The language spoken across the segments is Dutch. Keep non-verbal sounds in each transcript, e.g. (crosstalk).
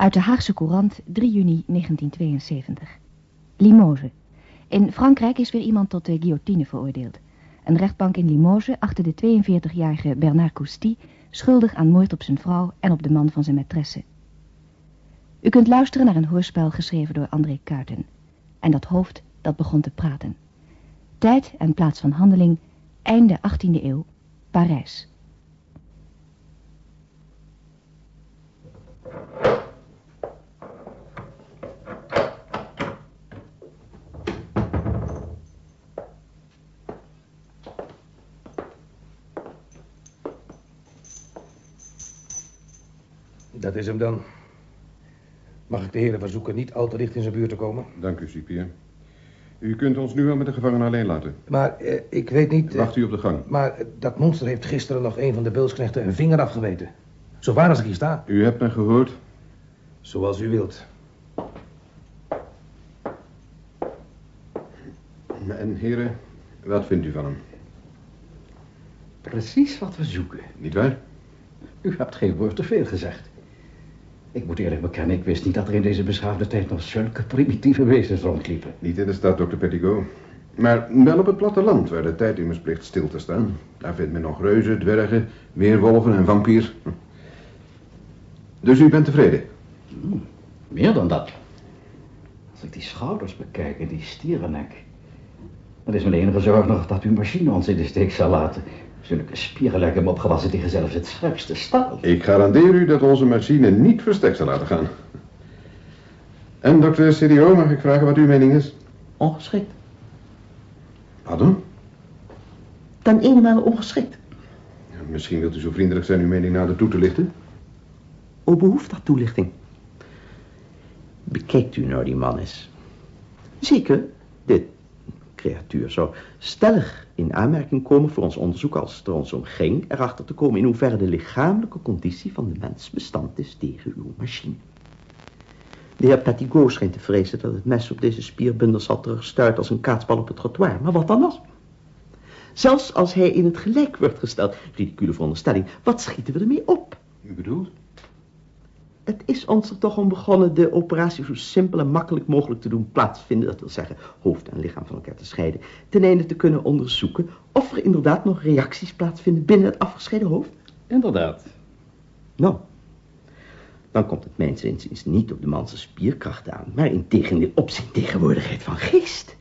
Uit de Haagse Courant, 3 juni 1972. Limoges. In Frankrijk is weer iemand tot de guillotine veroordeeld. Een rechtbank in Limoges achter de 42-jarige Bernard Cousty schuldig aan moord op zijn vrouw en op de man van zijn maîtresse. U kunt luisteren naar een hoorspel geschreven door André Kuiten. En dat hoofd, dat begon te praten. Tijd en plaats van handeling, einde 18e eeuw, Parijs. Dat is hem dan. Mag ik de heren verzoeken niet al te dicht in zijn buurt te komen? Dank u, cipier. U kunt ons nu wel met de gevangenen alleen laten. Maar eh, ik weet niet... eh, Wacht u op de gang. Maar eh, dat monster heeft gisteren nog een van de beulsknechten een vinger afgeweten. Zo waar als ik hier sta. U hebt mij gehoord. Zoals u wilt. En heren, wat vindt u van hem? Precies wat we zoeken. Niet waar? U hebt geen woord te veel gezegd. Ik moet eerlijk bekennen, ik wist niet dat er in deze beschaafde tijd nog zulke primitieve wezens rondliepen. Niet in de stad, dokter Pettigo. Maar wel op het platteland, waar de tijd immers plicht stil te staan. Daar vindt men nog reuzen, dwergen, weerwolven en vampiers. Dus u bent tevreden? Meer dan dat. Als ik die schouders bekijk en die stierennek... dan is mijn enige zorg nog dat uw machine ons in de steek zal laten. Zulke spieren lijken me opgewassen tegen zelfs het scherpste staal. Ik garandeer u dat onze machine niet verstek zal laten gaan. En dokter CDO, mag ik vragen wat uw mening is? Ongeschikt. Pardon? Ten eenenmale ongeschikt. Ja, Misschien wilt u zo vriendelijk zijn uw mening nader toe te lichten? O behoeft dat toelichting? Bekijkt u nou die man eens. Zeker, dit creatuur zou stellig in aanmerking komen voor ons onderzoek als het er ons om ging erachter te komen in hoeverre de lichamelijke conditie van de mens bestand is tegen uw machine. De heer Petigot schijnt te vrezen dat het mes op deze spierbundel zal terugstuiten als een kaatsbal op het trottoir. Maar wat dan als? Zelfs als hij in het gelijk wordt gesteld, ridicule veronderstelling, wat schieten we ermee op? U bedoelt? Het is ons er toch om begonnen de operatie zo simpel en makkelijk mogelijk te doen plaatsvinden. Dat wil zeggen, hoofd en lichaam van elkaar te scheiden. Ten einde te kunnen onderzoeken of er inderdaad nog reacties plaatsvinden binnen het afgescheiden hoofd. Inderdaad. Nou, dan komt het mijns inziens niet op de manse spierkracht aan, maar in tegendeel op zijn tegenwoordigheid van geest.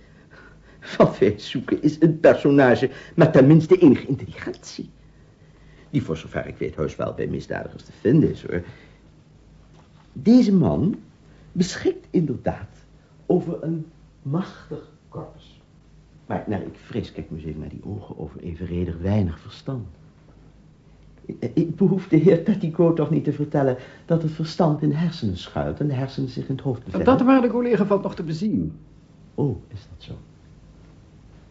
Wat wij zoeken is een personage met tenminste enige intelligentie. Die voor zover ik weet heus wel bij misdadigers te vinden is hoor. Deze man beschikt inderdaad over een machtig korpus. Maar naar ik vrees, kijk maar eens even naar die ogen over evenredig weinig verstand. Ik- Ik behoef de heer Petticoat toch niet te vertellen dat het verstand in de hersenen schuilt en de hersenen zich in het hoofd bevinden. Dat waar de collega valt nog te bezien. Oh, is dat zo?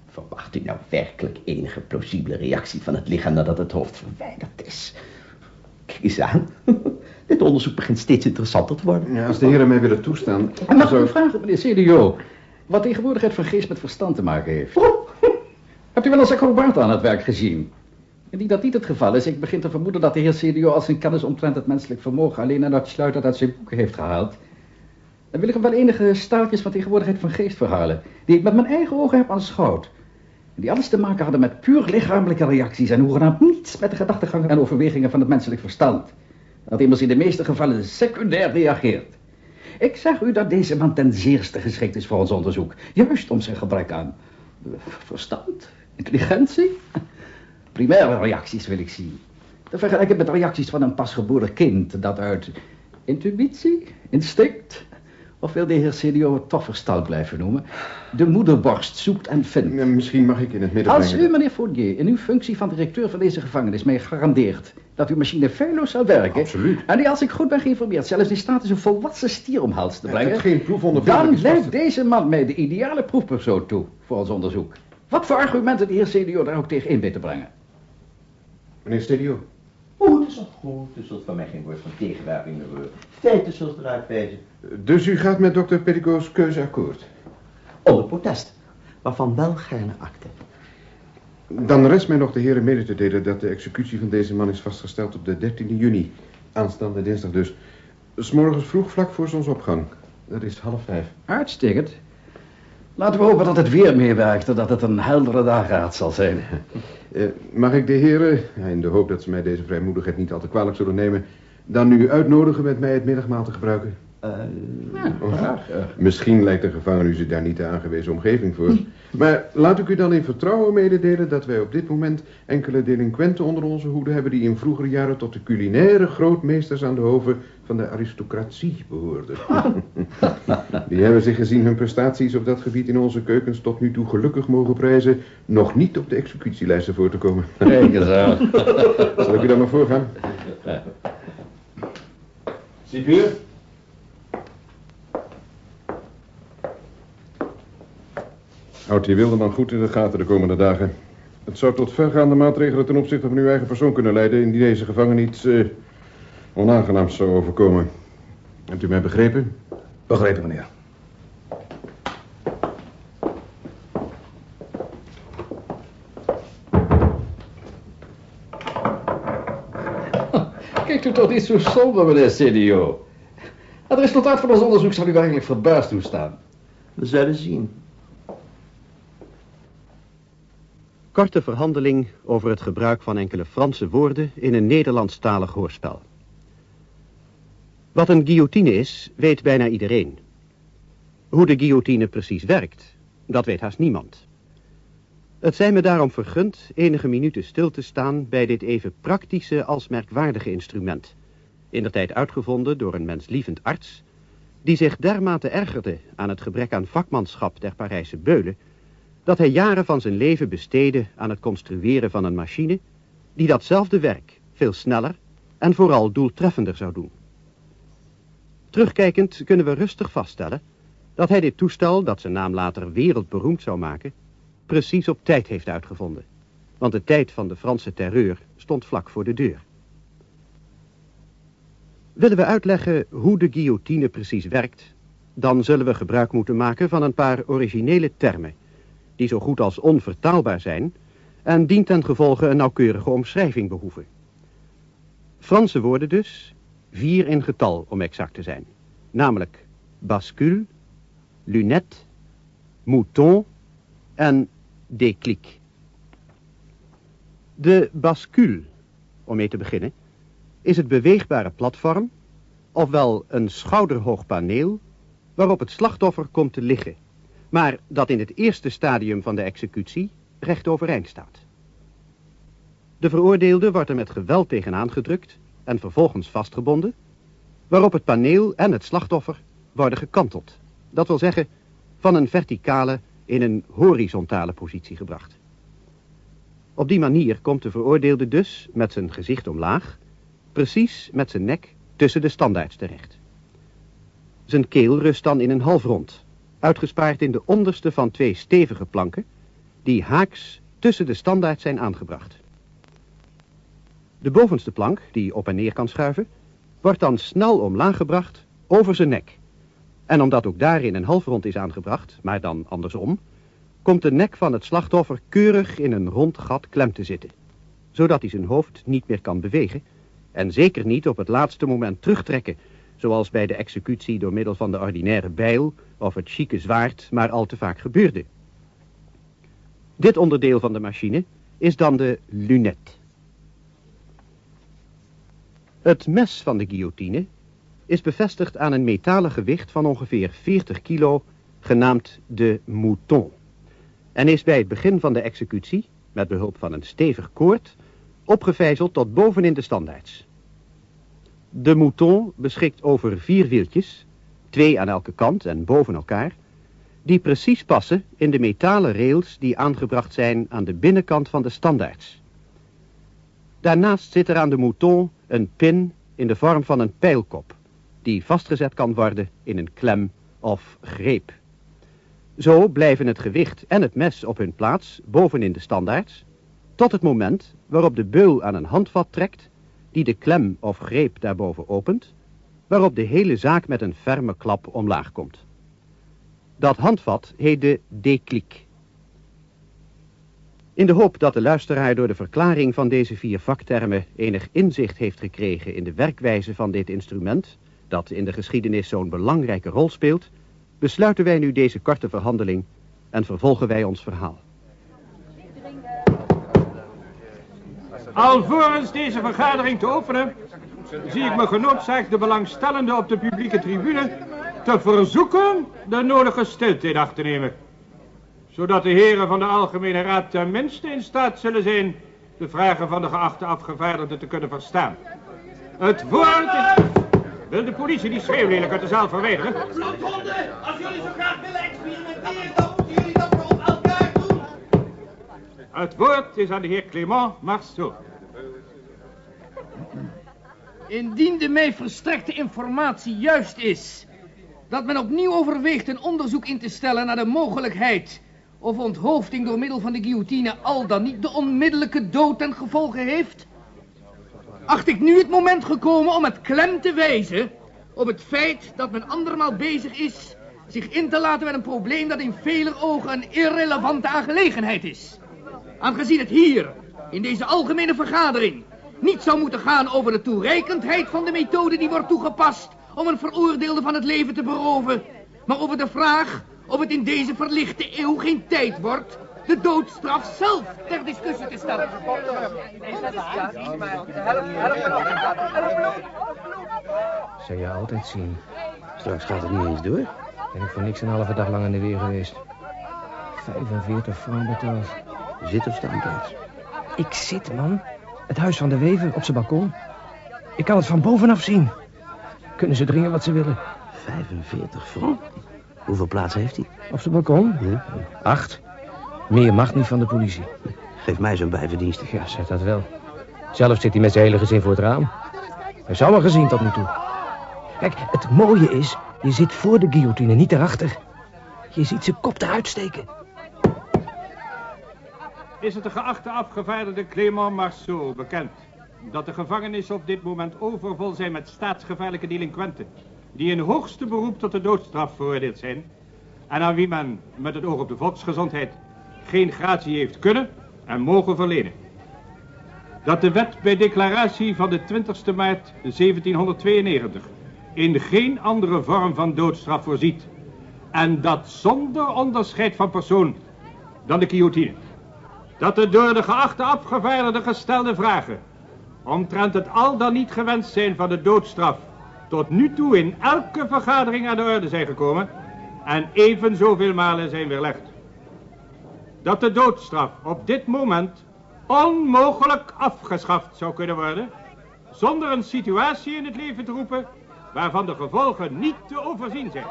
Verwacht u nou werkelijk enige plausibele reactie van het lichaam nadat het hoofd verwijderd is? Kijk eens aan. (laughs) Dit onderzoek begint steeds interessanter te worden. Ja, als de heren mij willen toestaan... Mag ik u vragen, meneer CDO, wat tegenwoordigheid van geest met verstand te maken heeft? Hebt u wel eens acrobaat aan het werk gezien? Indien dat niet het geval is, ik begin te vermoeden dat de heer CDO als zijn kennis omtrent het menselijk vermogen alleen aan dat sluit dat uit zijn boeken heeft gehaald. Dan wil ik hem wel enige staaltjes van tegenwoordigheid van geest verhalen, die ik met mijn eigen ogen heb aanschouwd. En die alles te maken hadden met puur lichamelijke reacties en hoegenaamd niets met de gedachtegangen en overwegingen van het menselijk verstand. Dat immers in de meeste gevallen secundair reageert. Ik zeg u dat deze man ten zeerste geschikt is voor ons onderzoek. Juist om zijn gebrek aan verstand, intelligentie. Primaire reacties wil ik zien. Te vergelijken met reacties van een pasgeboren kind dat uit intuïtie, instinct, of wil de heer CDO het toch verstand blijven noemen, de moederborst zoekt en vindt. Ja, Misschien mag ik in het midden Als u, meneer Fournier, in uw functie van directeur van deze gevangenis mij garandeert dat uw machine feilloos zal werken... Absoluut. en die, als ik goed ben geïnformeerd, zelfs in staat is een volwassen stier om hals te Ja, brengen... het geen proefondervindelijk dan te- deze man mij de ideale proefpersoon toe voor ons onderzoek. Wat voor argumenten de heer CDO daar ook tegen in weet te brengen? Meneer Stedio. Oh, het is al goed. U zult van mij geen woord van tegenwerping meer horen. Feiten zult eruit wijzen. Dus u gaat met dokter Pettico's keuze akkoord? Onder protest. Waarvan wel gerne akte. Dan rest mij nog de heren mede te delen dat de executie van deze man is vastgesteld op de 13e juni. Aanstaande dinsdag dus. S morgens vroeg vlak voor zonsopgang. Dat is half vijf. Uitstekend. Laten we hopen dat het weer meewerkt en dat het een heldere dageraad zal zijn. (laughs) Eh, mag ik de heren, in de hoop dat ze mij deze vrijmoedigheid niet al te kwalijk zullen nemen, dan nu uitnodigen met mij het middagmaal te gebruiken? Eh, Ja, graag. eh. Misschien lijkt de gevangene u zich daar niet de aangewezen omgeving voor. (laughs) Maar laat ik u dan in vertrouwen mededelen dat wij op dit moment enkele delinquenten onder onze hoede hebben die in vroegere jaren tot de culinaire grootmeesters aan de hoven van de aristocratie behoorden. (laughs) Die hebben zich gezien hun prestaties op dat gebied in onze keukens tot nu toe gelukkig mogen prijzen nog niet op de executielijsten voor te komen. Kijk eens aan. Zal ik u dan maar voorgaan? Cipier? Houd die wildeman goed in de gaten de komende dagen. Het zou tot vergaande maatregelen ten opzichte van uw eigen persoon kunnen leiden... indien deze gevangen iets eh, onaangenaams zou overkomen. Hebt u mij begrepen? Begrepen, meneer. (laughs) Kijkt u toch niet zo somber, meneer CDO. Het resultaat van ons onderzoek zal u eigenlijk verbaasd toestaan. we zullen zien. Korte verhandeling over het gebruik van enkele Franse woorden in een Nederlandstalig hoorspel. Wat een guillotine is, weet bijna iedereen. Hoe de guillotine precies werkt, dat weet haast niemand. Het zij me daarom vergund enige minuten stil te staan bij dit even praktische als merkwaardige instrument. In de tijd uitgevonden door een menslievend arts, die zich dermate ergerde aan het gebrek aan vakmanschap der Parijse beulen, dat hij jaren van zijn leven besteedde aan het construeren van een machine die datzelfde werk veel sneller en vooral doeltreffender zou doen. Terugkijkend kunnen we rustig vaststellen dat hij dit toestel, dat zijn naam later wereldberoemd zou maken, precies op tijd heeft uitgevonden. Want de tijd van de Franse terreur stond vlak voor de deur. Willen we uitleggen hoe de guillotine precies werkt, dan zullen we gebruik moeten maken van een paar originele termen, die zo goed als onvertaalbaar zijn en dient ten gevolge een nauwkeurige omschrijving behoeven. Franse woorden dus, vier in getal om exact te zijn, namelijk bascule, lunette, mouton en déclic. De bascule, om mee te beginnen, is het beweegbare platform, ofwel een schouderhoog paneel, waarop het slachtoffer komt te liggen, maar dat in het eerste stadium van de executie recht overeind staat. De veroordeelde wordt er met geweld tegenaan gedrukt en vervolgens vastgebonden, waarop het paneel en het slachtoffer worden gekanteld. Dat wil zeggen, van een verticale in een horizontale positie gebracht. Op die manier komt de veroordeelde dus met zijn gezicht omlaag, precies met zijn nek tussen de standaards terecht. Zijn keel rust dan in een halfrond, uitgespaard in de onderste van twee stevige planken, die haaks tussen de standaards zijn aangebracht. De bovenste plank, die op en neer kan schuiven, wordt dan snel omlaag gebracht over zijn nek. En omdat ook daarin een halfrond is aangebracht, maar dan andersom, komt de nek van het slachtoffer keurig in een rond gat klem te zitten, zodat hij zijn hoofd niet meer kan bewegen en zeker niet op het laatste moment terugtrekken, zoals bij de executie door middel van de ordinaire bijl of het chique zwaard maar al te vaak gebeurde. Dit onderdeel van de machine is dan de lunette. Het mes van de guillotine is bevestigd aan een metalen gewicht van ongeveer 40 kilo, genaamd de mouton, en is bij het begin van de executie, met behulp van een stevig koord, opgevijzeld tot bovenin de standaards. De mouton beschikt over vier wieltjes, twee aan elke kant en boven elkaar, die precies passen in de metalen rails die aangebracht zijn aan de binnenkant van de standaards. Daarnaast zit er aan de mouton een pin in de vorm van een pijlkop, die vastgezet kan worden in een klem of greep. Zo blijven het gewicht en het mes op hun plaats bovenin de standaards, tot het moment waarop de beul aan een handvat trekt, die de klem of greep daarboven opent, waarop de hele zaak met een ferme klap omlaag komt. Dat handvat heet de déclic. In de hoop dat de luisteraar door de verklaring van deze vier vaktermen enig inzicht heeft gekregen in de werkwijze van dit instrument, dat in de geschiedenis zo'n belangrijke rol speelt, besluiten wij nu deze korte verhandeling en vervolgen wij ons verhaal. Alvorens deze vergadering te openen, zie ik me genoodzaakt de belangstellenden op de publieke tribune te verzoeken de nodige stilte in acht te nemen. Zodat de heren van de Algemene Raad tenminste in staat zullen zijn de vragen van de geachte afgevaardigden te kunnen verstaan. Het woord is... Wil de politie die schreeuwlelijk uit de zaal verwijderen? Bloedhonden, als jullie zo graag willen experimenteren, dan moeten jullie dat voor op elkaar doen. Het woord is aan de heer Clément Marceau. Indien de mij verstrekte informatie juist is... dat men opnieuw overweegt een onderzoek in te stellen naar de mogelijkheid... of onthoofding door middel van de guillotine al dan niet de onmiddellijke dood ten gevolge heeft... acht ik nu het moment gekomen om het klem te wijzen... op het feit dat men andermaal bezig is... zich in te laten met een probleem dat in vele ogen een irrelevante aangelegenheid is. Aangezien het hier, in deze algemene vergadering niet zou moeten gaan over de toereikendheid van de methode die wordt toegepast om een veroordeelde van het leven te beroven, maar over de vraag of het in deze verlichte eeuw geen tijd wordt de doodstraf zelf ter discussie te stellen. Zou je altijd zien. Straks gaat het niet eens door. Ben ik voor niks een halve dag lang in de weer geweest. 45 francs betaald. Zit of staan plaats. Ik zit, man. Het huis van de Wever op zijn balkon. Ik kan het van bovenaf zien. Kunnen ze dringen wat ze willen. 45 francs. Hoeveel plaatsen heeft hij? Op zijn balkon? Ja. Acht. Meer mag niet van de politie. Geef mij zo'n bijverdienst. Ja, zeg dat wel. Zelf zit hij met zijn hele gezin voor het raam. Hij zou wel gezien tot nu toe. Kijk, het mooie is, je zit voor de guillotine, niet erachter. Je ziet zijn kop eruit steken. Is het de geachte afgevaardigde Clément Marceau bekend dat de gevangenissen op dit moment overvol zijn met staatsgevaarlijke delinquenten, die in hoogste beroep tot de doodstraf veroordeeld zijn en aan wie men met het oog op de volksgezondheid geen gratie heeft kunnen en mogen verlenen. Dat de wet bij declaratie van de 20 maart 1792 in geen andere vorm van doodstraf voorziet en dat zonder onderscheid van persoon dan de guillotine. Dat de door de geachte afgevaardigde gestelde vragen omtrent het al dan niet gewenst zijn van de doodstraf tot nu toe in elke vergadering aan de orde zijn gekomen en even zoveel malen zijn weerlegd. Dat de doodstraf op dit moment onmogelijk afgeschaft zou kunnen worden zonder een situatie in het leven te roepen waarvan de gevolgen niet te overzien zijn.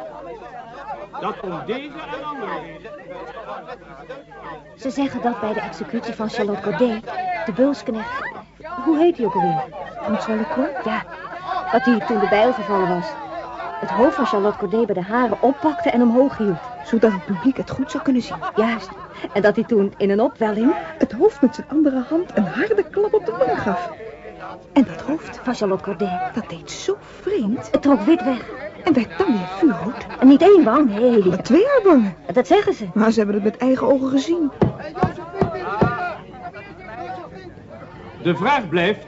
Dat om deze en andere. Ze zeggen dat bij de executie van Charlotte Corday, de beulsknecht... Hoe heet hij ook alweer? François Lecourt? Ja, dat hij toen de bijl gevallen was. Het hoofd van Charlotte Corday bij de haren oppakte en omhoog hield. Zodat het publiek het goed zou kunnen zien. Juist. En dat hij toen in een opwelling... Het hoofd met zijn andere hand een harde klap op de wang gaf. En dat hoofd, van Charlotte Corday... dat deed zo vreemd. Het trok wit weg. En werd dan weer vuurrood. En niet één wang, nee. Maar twee wangen. Dat zeggen ze. Maar ze hebben het met eigen ogen gezien. De vraag blijft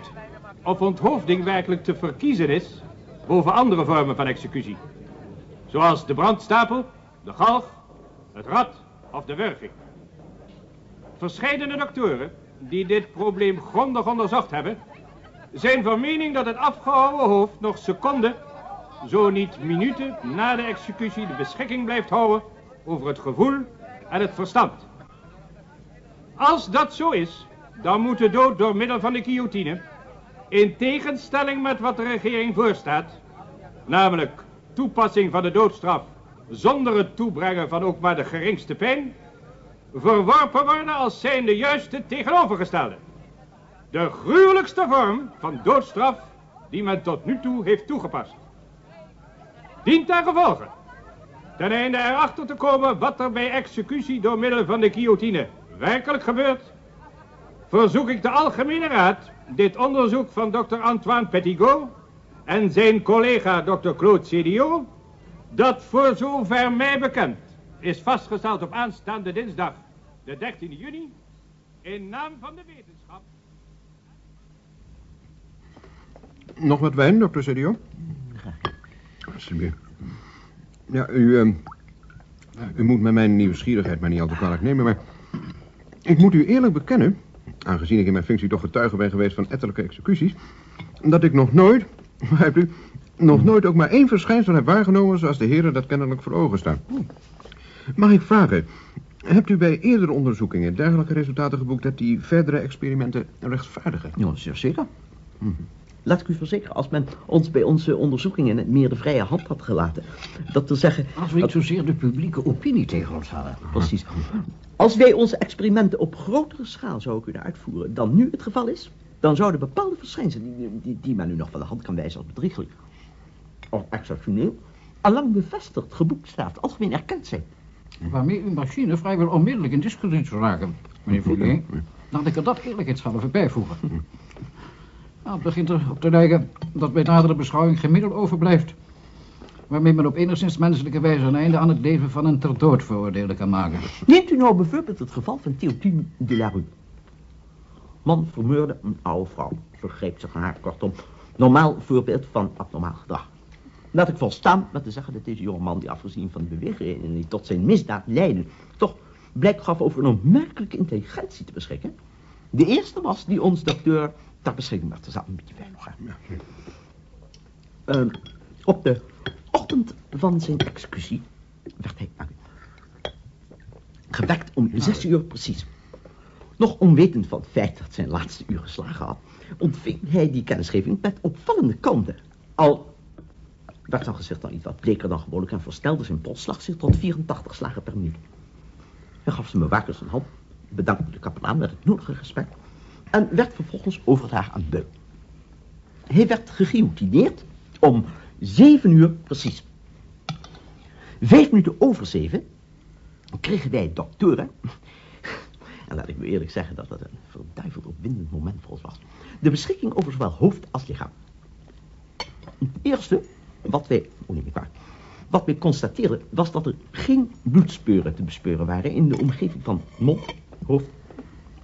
of onthoofding werkelijk te verkiezen is boven andere vormen van executie. Zoals de brandstapel, de galg, het rad of de wurging. Verscheidene doktoren die dit probleem grondig onderzocht hebben, zijn van mening dat het afgehouden hoofd nog seconden, zo niet minuten na de executie de beschikking blijft houden over het gevoel en het verstand. Als dat zo is, dan moet de dood door middel van de guillotine, in tegenstelling met wat de regering voorstaat, namelijk toepassing van de doodstraf zonder het toebrengen van ook maar de geringste pijn, verworpen worden als zijn de juiste tegenovergestelde. De gruwelijkste vorm van doodstraf die men tot nu toe heeft toegepast. Dient ten gevolge, ten einde erachter te komen wat er bij executie door middel van de guillotine werkelijk gebeurt, verzoek ik de Algemene Raad dit onderzoek van dokter Antoine Petigot en zijn collega dokter Claude Cédiot, dat voor zover mij bekend is vastgesteld op aanstaande dinsdag, de 13 juni, in naam van de wetenschap. Nog wat wijn, dokter Sedio? Alsjeblieft. Ja, u, ehm, u moet met mijn nieuwsgierigheid maar niet al te kwalijk nemen, maar... Ik moet u eerlijk bekennen, aangezien ik in mijn functie toch getuige ben geweest van ettelijke executies... dat ik nog nooit, (laughs) begrijpt u, nog nooit ook maar één verschijnsel heb waargenomen... zoals de heren dat kennelijk voor ogen staan. Mag ik vragen, hebt u bij eerdere onderzoekingen dergelijke resultaten geboekt... dat die verdere experimenten rechtvaardigen? Ja, zeer zeker. Laat ik u verzekeren, als men ons bij onze onderzoekingen meer de vrije hand had gelaten, dat te zeggen... Als we niet zozeer de publieke opinie tegen ons hadden. Precies. Als wij onze experimenten op grotere schaal zouden kunnen uitvoeren dan nu het geval is, dan zouden bepaalde verschijnselen, die, die, die men nu nog van de hand kan wijzen als bedrieglijk of exceptioneel, allang bevestigd, geboekstaafd, algemeen erkend zijn. Waarmee uw machine vrijwel onmiddellijk in discrediet zou raken, meneer Fourier. Laat ik er dat eerlijkheidshalve bijvoegen. Het begint erop te lijken dat bij nadere beschouwing geen middel overblijft. Waarmee men op enigszins menselijke wijze een einde aan het leven van een ter dood veroordeelde kan maken. Neemt u nou bijvoorbeeld het geval van Theotine de la Rue. Man vermoorde een oude vrouw, vergreep zich haar, kortom. Normaal voorbeeld van abnormaal gedrag. Laat ik volstaan met te zeggen dat deze jongeman, die afgezien van de bewegingen die tot zijn misdaad leiden, toch blijk gaf over een onmerkelijke intelligentie te beschikken. De eerste was die ons dokter ter beschikking werd. Er een beetje bij nog. hè. Ehm, op de ochtend van zijn executie werd hij gewekt om zes uur precies. Nog onwetend van het feit dat zijn laatste uur geslagen had, ontving hij die kennisgeving met opvallende kanten. Al werd zijn gezicht dan iets wat bleker dan gewoonlijk en verstelde zijn polsslag zich tot 84 slagen per minuut. Hij gaf zijn bewakers een hand, bedankte de kapelaan met het nodige respect en werd vervolgens overgedragen aan Beul. Hij werd geguillotineerd om zeven uur precies. Vijf minuten over zeven kregen wij doktoren, en laat ik u eerlijk zeggen dat dat een verduiveld opwindend moment voor ons was, de beschikking over zowel hoofd als lichaam. Het eerste wat wij, oh niet waar, wat wij constateerden was dat er geen bloedspeuren te bespeuren waren in de omgeving van mond, hoofd,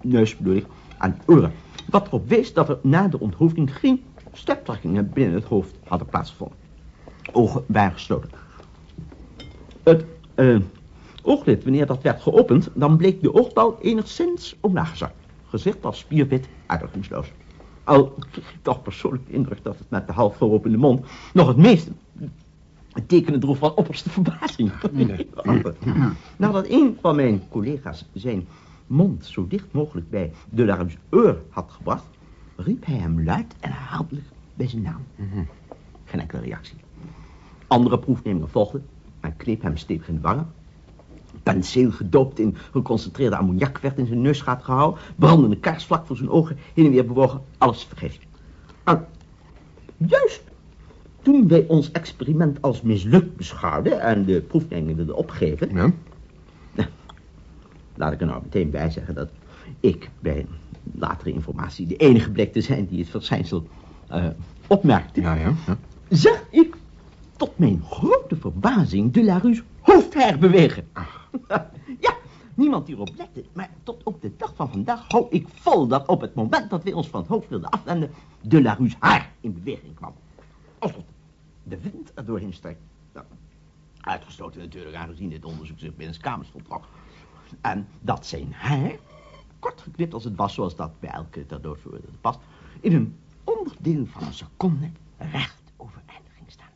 neus bedoel ik, en oren. Wat erop wees dat er na de onthoofding geen steptrekkingen binnen het hoofd hadden plaatsgevonden. Ogen waren gesloten. Het eh, ooglid, wanneer dat werd geopend, dan bleek de oogbal enigszins omlaag gezakt. Gezicht was spierwit, uitdrukkingsloos. Al kreeg ik toch persoonlijk de indruk dat het met de half geopende mond nog het meeste tekenen droeg van opperste verbazing. (laughs) Nadat een van mijn collega's zijn mond zo dicht mogelijk bij de Larms oor had gebracht, riep hij hem luid en herhaaldelijk bij zijn naam. Geen enkele reactie. Andere proefnemingen volgden. Men kneep hem stevig in de wangen. Penseel gedoopt in geconcentreerde ammoniak werd in zijn neusgaat gehouden. Brandende kaars vlak voor zijn ogen heen en weer bewogen. Alles vergeefs. En juist toen wij ons experiment als mislukt beschouwden en de proefnemingen opgeven... Ja? Laat ik er nou meteen bij zeggen dat ik bij latere informatie de enige bleek te zijn die het verschijnsel eh, opmerkte. Ja, ja, ja. Zag ik tot mijn grote verbazing de Laru's hoofdhaar bewegen. (laughs) ja, niemand die erop lette, maar tot op de dag van vandaag hou ik vol dat op het moment dat wij ons van het hoofd wilden afwenden, de Laru's haar in beweging kwam. Alsof de wind er doorheen strekt. Nou, uitgesloten natuurlijk, aangezien dit onderzoek zich binnen kamers voltrok. En dat zijn haar, kort geknipt als het was, zoals dat bij elke ter dood veroordeelde past, in een onderdeel van een seconde recht overeind ging staan.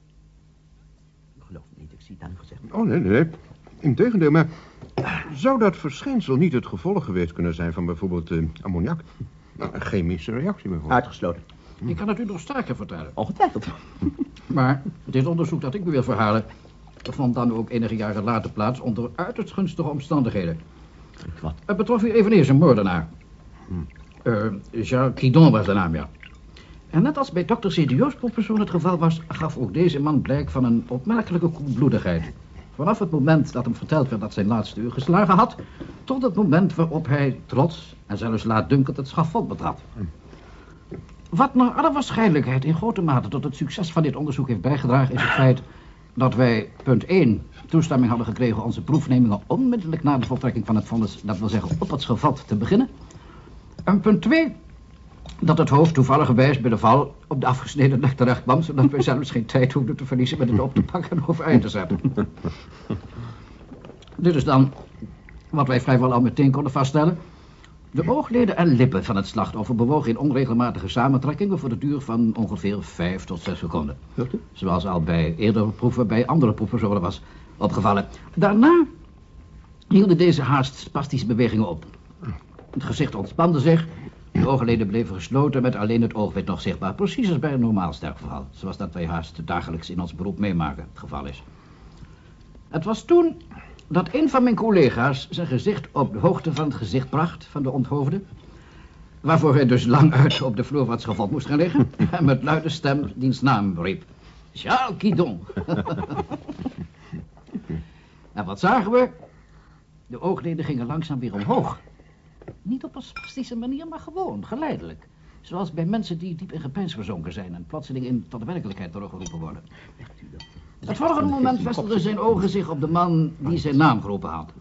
U gelooft me niet, ik zie het aan u gezegd. Oh, nee, nee. Integendeel, maar zou dat verschijnsel niet het gevolg geweest kunnen zijn van bijvoorbeeld eh, ammoniak? Nou, een chemische reactie bijvoorbeeld. Uitgesloten. Ik kan het u nog sterker vertellen. Ongetwijfeld. Maar dit onderzoek dat ik u wil verhalen... vond dan ook enige jaren later plaats onder uiterst gunstige omstandigheden. Wat? Het betrof u eveneens een moordenaar. Eh, Jacques Quidon was de naam, ja. En net als bij dokter Sedio's proefpersoon het geval was... gaf ook deze man blijk van een opmerkelijke koelbloedigheid. Vanaf het moment dat hem verteld werd dat zijn laatste uur geslagen had... tot het moment waarop hij trots en zelfs laatdunkend het schafot betrad. Wat naar alle waarschijnlijkheid in grote mate tot het succes van dit onderzoek heeft bijgedragen... is het feit dat wij, punt 1, toestemming hadden gekregen... onze proefnemingen onmiddellijk na de voltrekking van het vonnis... dat wil zeggen op het schavot te beginnen. En punt 2, dat het hoofd toevalligerwijs bij de val op de afgesneden nek terecht kwam... zodat wij zelfs geen tijd hoefden te verliezen met het op te pakken en overeind te zetten. (laughs) Dit is dan wat wij vrijwel al meteen konden vaststellen. De oogleden en lippen van het slachtoffer bewogen in onregelmatige samentrekkingen voor de duur van ongeveer 5 tot 6 seconden. Zoals al bij eerdere proeven, bij andere zo was opgevallen. Daarna hielden deze haast spastische bewegingen op. Het gezicht ontspande zich, de oogleden bleven gesloten met alleen het oogwit nog zichtbaar. Precies als bij een normaal sterfgeval, zoals dat wij haast dagelijks in ons beroep meemaken het geval is. Het was toen dat een van mijn collega's zijn gezicht op de hoogte van het gezicht bracht van de onthoofde. Waarvoor hij dus lang uit op de vloer wat schavot moest gaan liggen. (laughs) En met luide stem diens naam riep. Charles Quidon. (laughs) en wat zagen we? De oogleden gingen langzaam weer omhoog. Niet op een spastische manier, maar gewoon, geleidelijk. Zoals bij mensen die diep in gepeins verzonken zijn... en plotseling in tot de werkelijkheid teruggeroepen worden. Het volgende moment vestigden zijn ogen zich op de man die zijn naam geroepen had.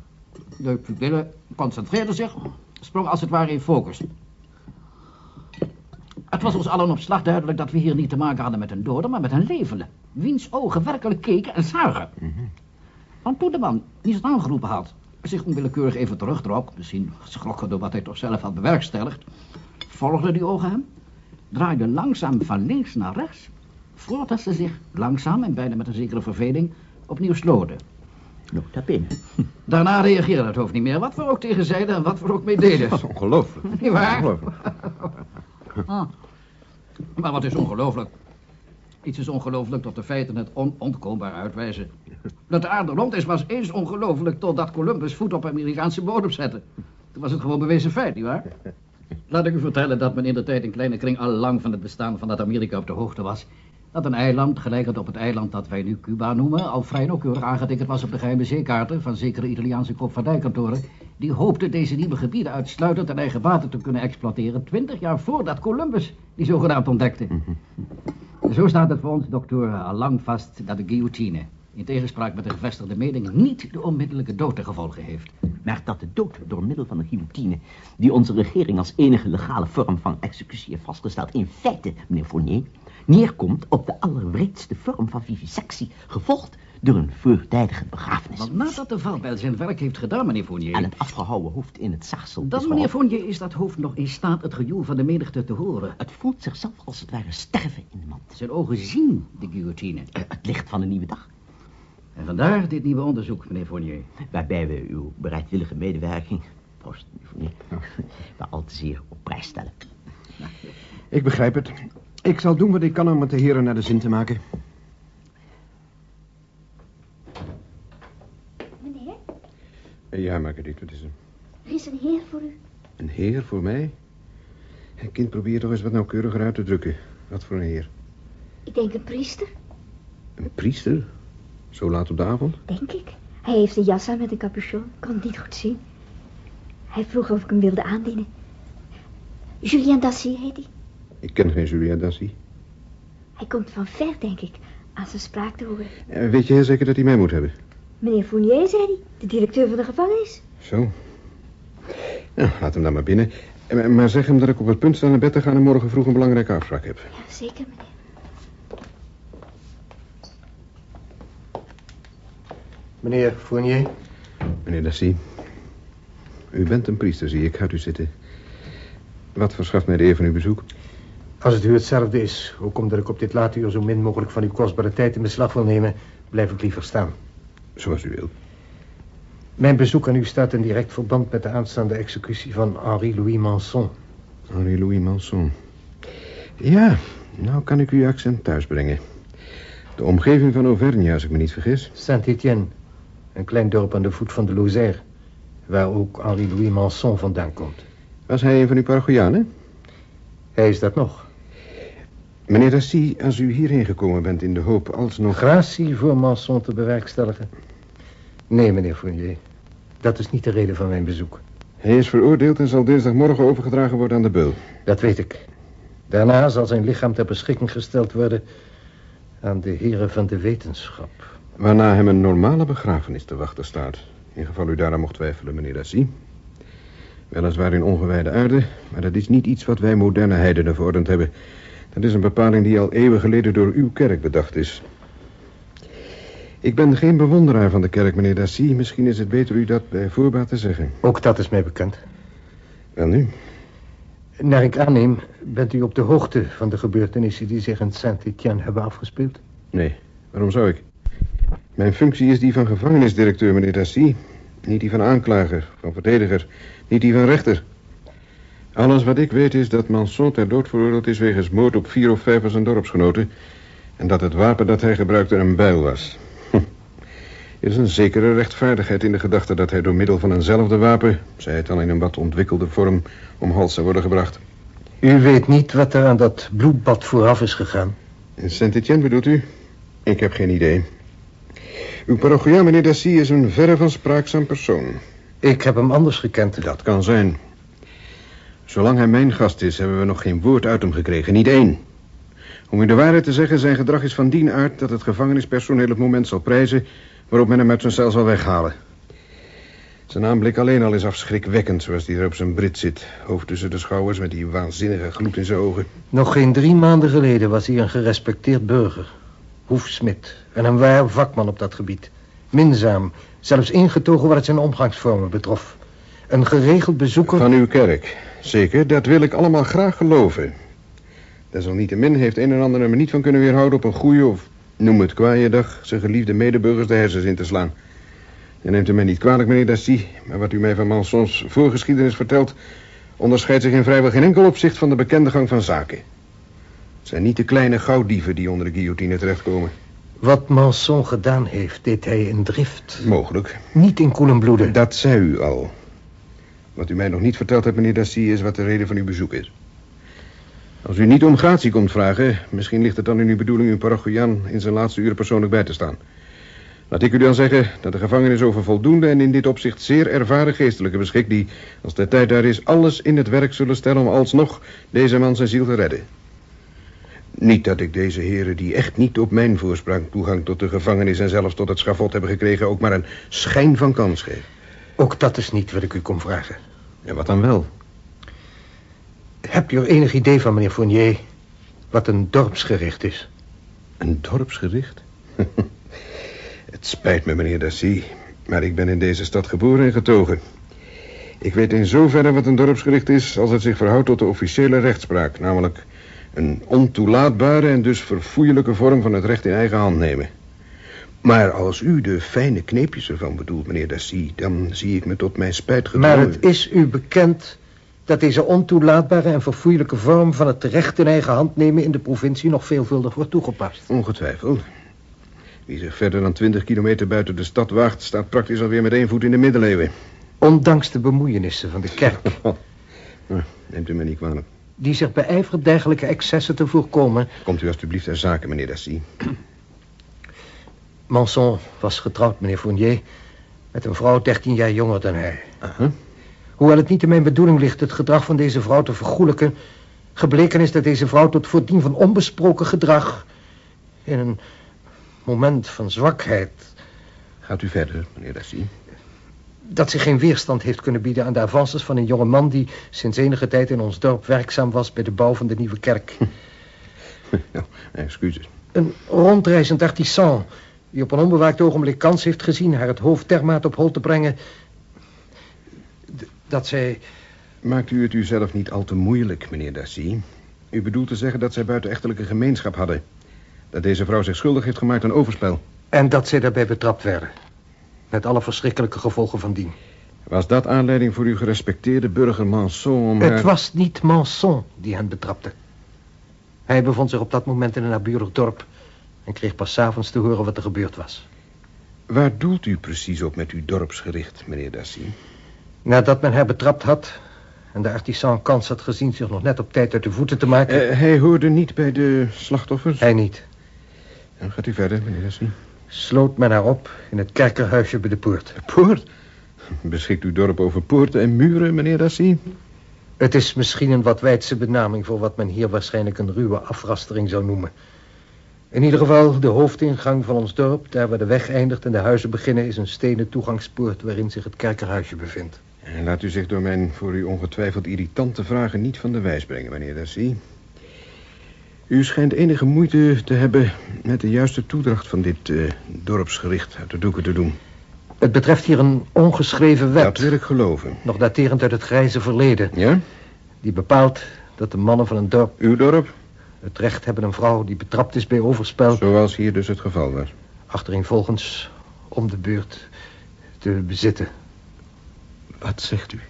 De pupillen concentreerden zich, sprong als het ware in focus. Het was ons allen op slag duidelijk dat we hier niet te maken hadden met een dode, maar met een levende. Wiens ogen werkelijk keken en zagen. Want toen de man die zijn naam geroepen had, zich onwillekeurig even terugtrok, misschien geschrokken door wat hij toch zelf had bewerkstelligd, volgden die ogen hem, draaiden langzaam van links naar rechts voordat ze zich langzaam en bijna met een zekere verveling opnieuw sloten. Nota bene. (laughs) Daarna reageerde het hoofd niet meer, wat we ook tegen zeiden en wat we ook mee deden. (laughs) Dat is ongelooflijk. (laughs) Niet waar? Ongelooflijk. Ah. Maar wat is ongelooflijk? Iets is ongelooflijk tot de feiten het onontkoombaar uitwijzen. Dat de aarde rond is was eens ongelooflijk totdat Columbus voet op Amerikaanse bodem zette. Toen was het gewoon bewezen feit, nietwaar? Laat ik u vertellen dat men in de tijd in kleine kring al lang van het bestaan van dat Amerika op de hoogte was. Dat een eiland, gelijkend op het eiland dat wij nu Cuba noemen, al vrij nauwkeurig aangetekend was op de geheime zeekaarten van zekere Italiaanse koopvaardijkantoren, die hoopten deze nieuwe gebieden uitsluitend ten eigen water te kunnen exploiteren, twintig jaar voordat Columbus die zogenaamd ontdekte. Zo staat het voor ons, dokter, al lang vast dat de guillotine, in tegenspraak met de gevestigde mening, niet de onmiddellijke dood te gevolgen heeft. Maar dat de dood door middel van de guillotine, die onze regering als enige legale vorm van executie heeft vastgesteld, in feite, meneer Fournier, neerkomt op de allerwreedste vorm van vivisectie, gevolgd door een voortijdige begrafenis. Want nadat de valpijl zijn werk heeft gedaan, meneer Fournier... En het afgehouwen hoofd in het zaagsel Dan, meneer. Fournier, is dat hoofd nog in staat het gejoel van de menigte te horen. Het voelt zichzelf als het ware sterven in de mand. Zijn ogen zien de guillotine. Eh, Het licht van een nieuwe dag. En vandaar dit nieuwe onderzoek, meneer Fournier. Waarbij we uw bereidwillige medewerking, proost, meneer Fournier, (laughs) maar al te zeer op prijs stellen. Ik begrijp het. Ik zal doen wat ik kan om het de heren naar de zin te maken. Meneer, Ja, Marguerite, wat is er? er is een heer voor u. Een heer voor mij? Kind, probeer toch eens wat nauwkeuriger uit te drukken. Wat voor een heer? Ik denk een priester, Een priester? Zo laat op de avond? denk ik. Hij heeft een jas aan met een capuchon. Ik kon het niet goed zien. Hij vroeg of ik hem wilde aandienen. Julien Dassy heet hij. Ik ken geen Julien Dassy. Hij komt van ver, denk ik, aan zijn spraak te horen. Eh, Weet je heel zeker dat hij mij moet hebben? Meneer Fournier, zei hij, de directeur van de gevangenis. Zo. Nou, laat hem dan maar binnen. Eh, Maar zeg hem dat ik op het punt sta naar bed te gaan en morgen vroeg een belangrijke afspraak heb. Ja, zeker, meneer. Meneer Fournier, Meneer Dassy, u bent een priester, zie ik. Gaat u zitten. Wat verschaft mij de eer van uw bezoek? Als het u hetzelfde is, hoe komt dat ik op dit late uur zo min mogelijk van uw kostbare tijd in beslag wil nemen, blijf ik liever staan. Zoals u wilt. Mijn bezoek aan u staat in direct verband met de aanstaande executie van Henri-Louis Manson. Henri-Louis Manson. Ja, nou kan ik uw accent thuisbrengen. De omgeving van Auvergne, als ik me niet vergis. Saint-Étienne, een klein dorp aan de voet van de Lozère, waar ook Henri-Louis Manson vandaan komt. Was hij een van uw parochianen? Hij is dat nog. Meneer Dassy, als u hierheen gekomen bent in de hoop alsnog... Gratie voor Manson te bewerkstelligen? Nee, meneer Fournier. Dat is niet de reden van mijn bezoek. Hij is veroordeeld en zal dinsdagmorgen overgedragen worden aan de beul. Dat weet ik. Daarna zal zijn lichaam ter beschikking gesteld worden aan de heren van de wetenschap. Waarna hem een normale begrafenis te wachten staat. In geval u daaraan mocht twijfelen, meneer Dassy. Weliswaar in ongewijde aarde, maar dat is niet iets wat wij moderne heidenen verordend hebben. Dat is een bepaling die al eeuwen geleden door uw kerk bedacht is. Ik ben geen bewonderaar van de kerk, meneer Dacy. Misschien is het beter u dat bij voorbaat te zeggen. Ook dat is mij bekend. Wel nu? Naar ik aanneem, bent u op de hoogte van de gebeurtenissen die zich in Saint-Étienne hebben afgespeeld? Nee, waarom zou ik? Mijn functie is die van gevangenisdirecteur, meneer Dacy. Niet die van aanklager, van verdediger, niet die van rechter. Alles wat ik weet is dat Manson ter dood veroordeeld is wegens moord op vier of vijf van zijn dorpsgenoten. En dat het wapen dat hij gebruikte een bijl was. Hm. (laughs) Er is een zekere rechtvaardigheid in de gedachte dat hij door middel van eenzelfde wapen, zij het dan in een wat ontwikkelde vorm, om hals zou worden gebracht. U weet niet wat er aan dat bloedbad vooraf is gegaan? In Saint-Étienne bedoelt u? Ik heb geen idee. Uw parochiaan, meneer Dacy, is een verre van spraakzaam persoon. Ik heb hem anders gekend. Dat kan zijn. Zolang hij mijn gast is, hebben we nog geen woord uit hem gekregen. Niet één. Om u de waarheid te zeggen, zijn gedrag is van die aard... dat het gevangenispersoneel het moment zal prijzen... waarop men hem uit zijn cel zal weghalen. Zijn aanblik alleen al is afschrikwekkend... zoals hij er op zijn brit zit. Hoofd tussen de schouders met die waanzinnige gloed in zijn ogen. Nog geen drie maanden geleden was hij een gerespecteerd burger. Hoefsmid. En een waar vakman op dat gebied. Minzaam. Zelfs ingetogen wat het zijn omgangsvormen betrof. Een geregeld bezoeker... Van uw kerk. Zeker, dat wil ik allemaal graag geloven. Desalniettemin heeft een en ander er me niet van kunnen weerhouden... op een goede of noem het kwaaie dag... zijn geliefde medeburgers de hersens in te slaan. Je neemt u mij niet kwalijk, meneer Dacy... maar wat u mij van Mansons voorgeschiedenis vertelt... onderscheidt zich in vrijwel geen enkel opzicht van de bekende gang van zaken. Het zijn niet de kleine gauwdieven die onder de guillotine terechtkomen. Wat Manson gedaan heeft, deed hij in drift. Mogelijk. Niet in koelen bloeden. Dat zei u al. Wat u mij nog niet verteld hebt, meneer Dacy, is wat de reden van uw bezoek is. Als u niet om gratie komt vragen, misschien ligt het dan in uw bedoeling uw parochiaan in zijn laatste uren persoonlijk bij te staan. Laat ik u dan zeggen dat de gevangenis over voldoende en in dit opzicht zeer ervaren geestelijke beschikt die, als de tijd daar is, alles in het werk zullen stellen om alsnog deze man zijn ziel te redden. Niet dat ik deze heren die echt niet op mijn voorspraak toegang tot de gevangenis en zelfs tot het schavot hebben gekregen ook maar een schijn van kans geef. Ook dat is niet wat ik u kom vragen. En wat dan wel? Hebt u er enig idee van, meneer Fournier, wat een dorpsgericht is? Een dorpsgericht? (laughs) het spijt me, meneer Dacy, maar ik ben in deze stad geboren en getogen. Ik weet in zoverre wat een dorpsgericht is als het zich verhoudt tot de officiële rechtspraak, namelijk een ontoelaatbare en dus verfoeilijke vorm van het recht in eigen hand nemen. Maar als u de fijne kneepjes ervan bedoelt, meneer Dacy... dan zie ik me tot mijn spijt gedwongen... Maar het is u bekend dat deze ontoelaatbare en verfoeilijke vorm... van het recht in eigen hand nemen in de provincie nog veelvuldig wordt toegepast. Ongetwijfeld. Wie zich verder dan 20 kilometer buiten de stad waagt... staat praktisch alweer met één voet in de middeleeuwen. Ondanks de bemoeienissen van de kerk. (laughs) Nou, neemt u me niet kwalijk. Die zich beijvert dergelijke excessen te voorkomen. Komt u alstublieft ter zake, meneer Dacy. Manson was getrouwd, meneer Fournier... met een vrouw 13 jaar jonger dan hij. Hoewel het niet in mijn bedoeling ligt het gedrag van deze vrouw te vergoelijken... gebleken is dat deze vrouw tot voordien van onbesproken gedrag... in een moment van zwakheid... Gaat u verder, meneer Dacy. dat zich geen weerstand heeft kunnen bieden aan de avances van een jonge man... die sinds enige tijd in ons dorp werkzaam was bij de bouw van de nieuwe kerk. (laughs) Ja, excuses. Een rondreizend artisan die op een onbewaakt ogenblik kans heeft gezien... haar het hoofd dermate op hol te brengen... dat zij... Maakt u het uzelf niet al te moeilijk, meneer Dacy? U bedoelt te zeggen dat zij buitenechtelijke gemeenschap hadden. Dat deze vrouw zich schuldig heeft gemaakt aan overspel. En dat zij daarbij betrapt werden. Met alle verschrikkelijke gevolgen van dien. Was dat aanleiding voor uw gerespecteerde burger Manson om Het haar- was niet Manson die hen betrapte. Hij bevond zich op dat moment in een naburig dorp... en kreeg pas 's avonds te horen wat er gebeurd was. Waar doelt u precies op met uw dorpsgericht, meneer Dacy? Nadat men haar betrapt had... en de artisan kans had gezien zich nog net op tijd uit de voeten te maken... Eh, hij hoorde niet bij de slachtoffers? Hij niet. Dan gaat u verder, meneer Dacy. Sloot men haar op in het kerkerhuisje bij de poort. Poort? Beschikt uw dorp over poorten en muren, meneer Dacy? Het is misschien een wat wijdse benaming... voor wat men hier waarschijnlijk een ruwe afrastering zou noemen. In ieder geval, de hoofdingang van ons dorp... daar waar de weg eindigt en de huizen beginnen... is een stenen toegangspoort waarin zich het kerkerhuisje bevindt. En laat u zich door mijn voor u ongetwijfeld irritante vragen niet van de wijs brengen, meneer Darcy. U schijnt enige moeite te hebben met de juiste toedracht van dit eh, dorpsgericht uit de doeken te doen. Het betreft hier een ongeschreven wet. Dat wil ik geloven. Nog daterend uit het grijze verleden. Ja? Die bepaalt dat de mannen van een dorp... Uw dorp? Het recht hebben een vrouw die betrapt is bij overspel... Zoals hier dus het geval was. Achtereenvolgens om de beurt te bezitten. Wat zegt u?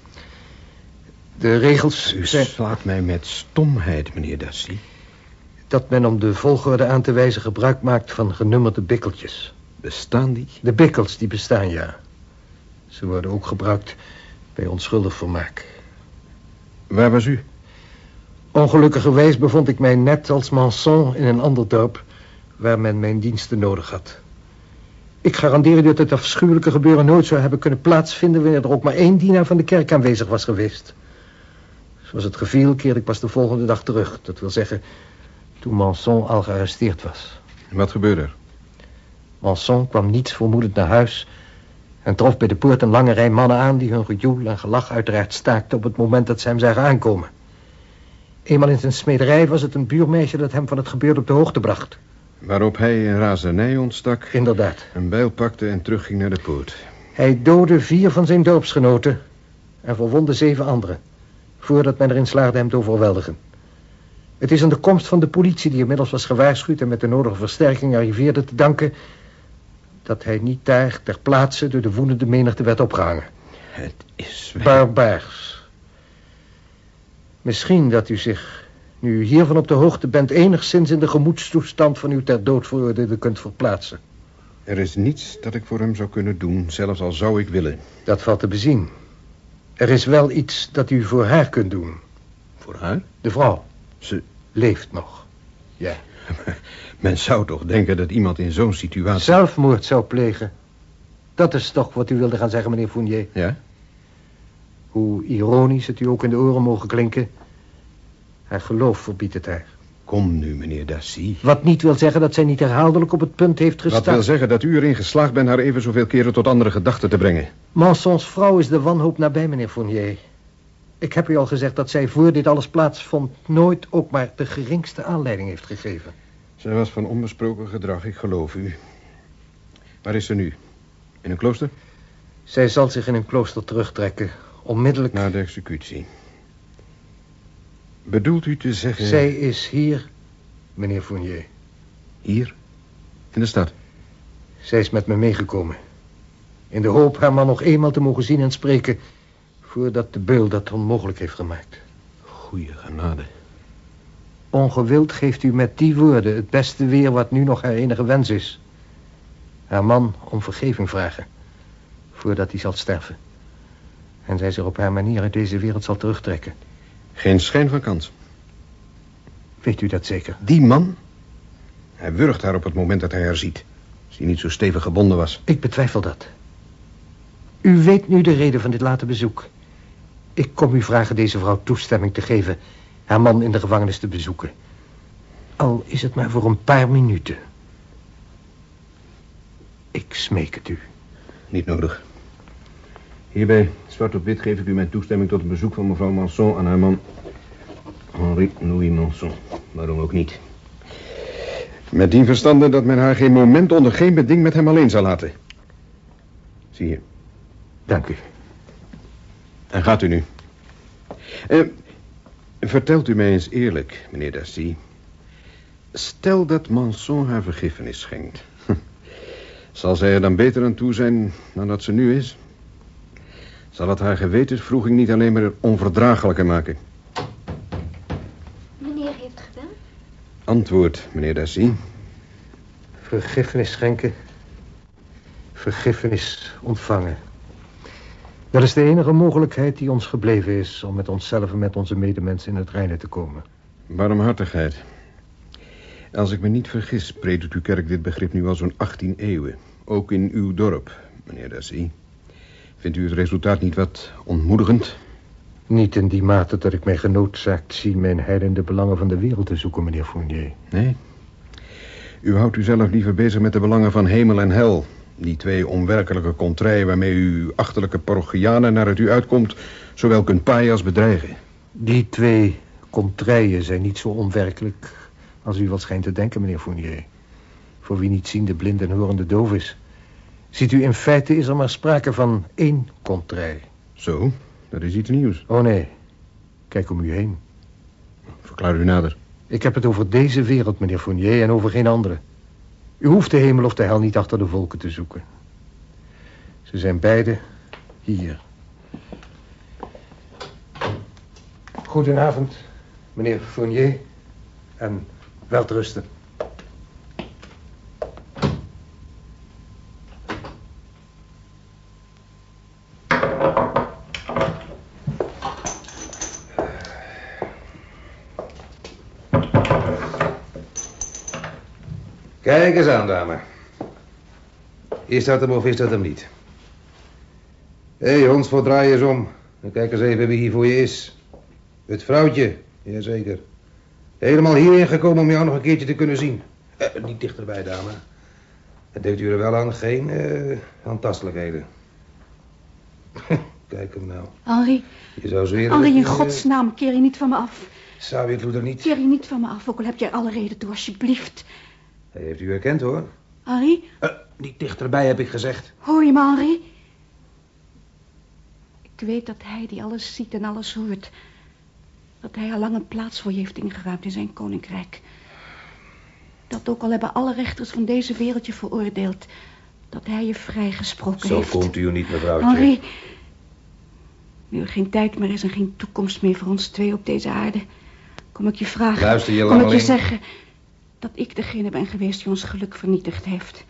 De regels U zijn slaat mij met stomheid, meneer Darcy. dat men om de volgorde aan te wijzen gebruik maakt van genummerde bikkeltjes. Bestaan die? De bikkels die bestaan, ja. Ze worden ook gebruikt bij onschuldig vermaak. Waar was u? Ongelukkigerwijs bevond ik mij net als Manson in een ander dorp... waar men mijn diensten nodig had. Ik garandeer u dat het afschuwelijke gebeuren nooit zou hebben kunnen plaatsvinden... wanneer er ook maar één dienaar van de kerk aanwezig was geweest. Zoals het geviel keerde ik pas de volgende dag terug. Dat wil zeggen, toen Manson al gearresteerd was. Wat gebeurde er? Manson kwam niets vermoedend naar huis... en trof bij de poort een lange rij mannen aan... die hun gejoel en gelach uiteraard staakten... op het moment dat ze hem zagen aankomen. Eenmaal in zijn smederij was het een buurmeisje... dat hem van het gebeurde op de hoogte bracht. Waarop hij in razernij ontstak, Inderdaad. een bijl pakte en terugging naar de poort. Hij doodde vier van zijn dorpsgenoten... en verwondde zeven anderen... voordat men erin slaagde hem te overweldigen. Het is aan de komst van de politie... die inmiddels was gewaarschuwd... en met de nodige versterking arriveerde te danken... dat hij niet daar ter plaatse... door de woedende menigte werd opgehangen. Het is... Barbaars. Misschien dat u zich, nu u hiervan op de hoogte bent... enigszins in de gemoedstoestand van uw ter dood veroordeelde kunt verplaatsen. Er is niets dat ik voor hem zou kunnen doen, zelfs al zou ik willen. Dat valt te bezien. Er is wel iets dat u voor haar kunt doen. Voor haar? De vrouw Ze... leeft nog. Ja. (laughs) Men zou toch denken dat iemand in zo'n situatie... Zelfmoord zou plegen. Dat is toch wat u wilde gaan zeggen, meneer Fournier. Ja? Hoe ironisch het u ook in de oren mogen klinken. Haar geloof verbiedt het haar. Kom nu, meneer Darcy. Wat niet wil zeggen dat zij niet herhaaldelijk op het punt heeft gestaan. Wat wil zeggen dat u erin geslaagd bent haar even zoveel keren tot andere gedachten te brengen. Mansons vrouw is de wanhoop nabij, meneer Fournier. Ik heb u al gezegd dat zij voor dit alles plaatsvond... nooit ook maar de geringste aanleiding heeft gegeven. Zij was van onbesproken gedrag, ik geloof u. Waar is ze nu? In een klooster? Zij zal zich in een klooster terugtrekken. Onmiddellijk... Na de executie. Bedoelt u te zeggen... Zij is hier, meneer Fournier. Hier? In de stad? Zij is met me meegekomen. In de hoop haar man nog eenmaal te mogen zien en spreken... voordat de beul dat onmogelijk heeft gemaakt. Goeie genade. Ongewild geeft u met die woorden het beste weer wat nu nog haar enige wens is. Haar man om vergeving vragen. Voordat hij zal sterven. En zij zich op haar manier uit deze wereld zal terugtrekken. Geen schijn van kans. Weet u dat zeker? Die man? Hij wurgt haar op het moment dat hij haar ziet. Als hij niet zo stevig gebonden was. Ik betwijfel dat. U weet nu de reden van dit late bezoek. Ik kom u vragen deze vrouw toestemming te geven... haar man in de gevangenis te bezoeken. Al is het maar voor een paar minuten. Ik smeek het u. Niet nodig. Hierbij, zwart op wit, geef ik u mijn toestemming tot het bezoek van mevrouw Manson aan haar man Henri Louis Manson. Waarom ook niet? Met die verstande dat men haar geen moment onder geen beding met hem alleen zal laten. Zie je. Dank u. En gaat u nu. Eh, vertelt u mij eens eerlijk, meneer Darcy. Stel dat Manson haar vergiffenis schenkt. Zal zij er dan beter aan toe zijn dan dat ze nu is? Zal het haar gewetensvroeging niet alleen maar onverdraaglijker maken? Meneer heeft gebeld? Antwoord, meneer Darcy. Vergiffenis schenken. Vergiffenis ontvangen. Dat is de enige mogelijkheid die ons gebleven is... om met onszelf en met onze medemensen in het reine te komen. Barmhartigheid. Als ik me niet vergis, predikt uw kerk dit begrip nu al zo'n 18 eeuwen. Ook in uw dorp, meneer Darcy. Vindt u het resultaat niet wat ontmoedigend? Niet in die mate dat ik mij genoodzaakt zie... mijn heilende belangen van de wereld te zoeken, meneer Fournier. Nee. U houdt uzelf liever bezig met de belangen van hemel en hel... Die twee onwerkelijke contraien waarmee u achterlijke parochianen naar het u uitkomt... zowel kunt paaien als bedreigen. Die twee contraien zijn niet zo onwerkelijk als u wat schijnt te denken, meneer Fournier. Voor wie niet ziende, blind en horende doof is. Ziet u, in feite is er maar sprake van één contrai. Zo, dat is iets nieuws. Oh nee, kijk om u heen. Verklaar u nader. Ik heb het over deze wereld, meneer Fournier, en over geen andere. U hoeft de hemel of de hel niet achter de volken te zoeken. Ze zijn beide hier. Goedenavond, meneer Fournier. En welterusten. Kijk eens aan, dame. Is dat hem of is dat hem niet? Hé, hey, hondsvot, draai eens om. En kijk eens even wie hier voor je is. Het vrouwtje, jazeker. Helemaal hierheen gekomen om jou nog een keertje te kunnen zien. Eh, niet dichterbij, dame. Het deed u er wel aan, geen eh, aantastelijkheden. (laughs) kijk hem nou. Henri, Je zou zweren... Henri, in je, eh, godsnaam, keer je niet van me af. Zou je het loeder niet? Keer je niet van me af, ook al heb jij alle reden toe, alsjeblieft. Hij heeft u herkend, hoor. Henri, Eh, niet dichterbij, heb ik gezegd. hoor je me, Henri? Ik weet dat hij die alles ziet en alles hoort. Dat hij al lang een plaats voor je heeft ingeruimd in zijn koninkrijk. Dat ook al hebben alle rechters van deze wereld je veroordeeld... dat hij je vrijgesproken Zo heeft. komt u niet, mevrouwtje. Henri, nu er geen tijd meer is en geen toekomst meer voor ons twee op deze aarde... kom ik je vragen... Luister, je Kom ik je zeggen dat ik degene ben geweest die ons geluk vernietigd heeft.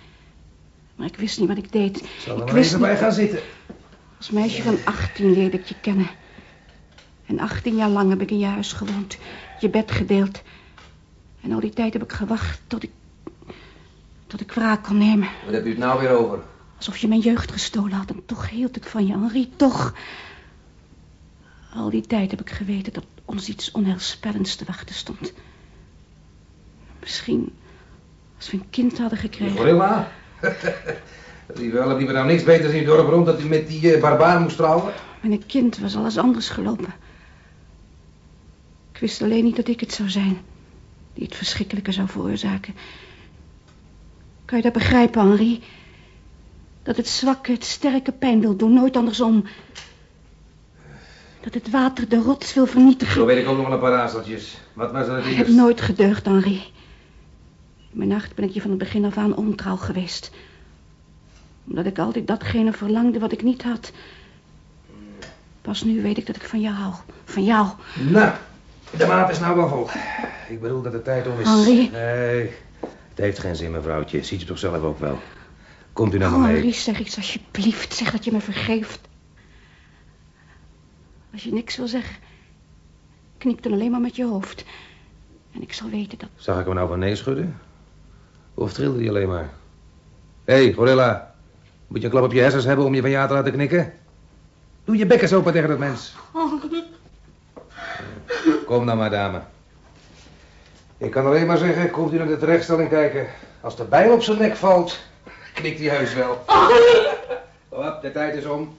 Maar ik wist niet wat ik deed. Zal er ik maar wist even bij niet- gaan zitten. Als meisje van 18 leerde ik je kennen. En 18 jaar lang heb ik in je huis gewoond. Je bed gedeeld. En al die tijd heb ik gewacht tot ik... tot ik wraak kon nemen. Wat heb u het nou weer over? Alsof je mijn jeugd gestolen had. En toch hield ik van je, Henri, toch. Al die tijd heb ik geweten dat ons iets onheilspellends te wachten stond. Misschien als we een kind hadden gekregen. Gorilla? (laughs) Die wel, hebben we nou niks beters in het dorp rond dat u met die eh, barbaar moest trouwen? Met een kind was alles anders gelopen. Ik wist alleen niet dat ik het zou zijn. Die het verschrikkelijke zou veroorzaken. Kan je dat begrijpen, Henri? Dat het zwakke het sterke pijn wil doen, nooit andersom. Dat het water de rots wil vernietigen. Zo weet ik ook nog wel een paar raadseltjes. Wat was er het Ik heb eerst? nooit gedeugd, Henri. Mijn nacht ben ik je van het begin af aan ontrouw geweest. Omdat ik altijd datgene verlangde wat ik niet had. Pas nu weet ik dat ik van jou hou. Van jou. Nou, de maat is nou wel vol. Ik bedoel dat de tijd om is. Henri. Nee, het heeft geen zin, mevrouwtje. Ziet u toch zelf ook wel. Komt u nou maar mee. Henri, zeg iets alsjeblieft. Zeg dat je me vergeeft. Als je niks wil zeggen, knik dan alleen maar met je hoofd. En ik zal weten dat... Zag ik hem nou van nee schudden? Of trilde hij alleen maar? Hé, hey, gorilla. Moet je een klap op je hersens hebben om je van ja te laten knikken? Doe je bek eens open tegen dat mens. Kom nou maar, dame. Ik kan alleen maar zeggen, komt u naar de terechtstelling kijken. Als de bijl op zijn nek valt, knikt hij heus wel. Hop, de tijd is om.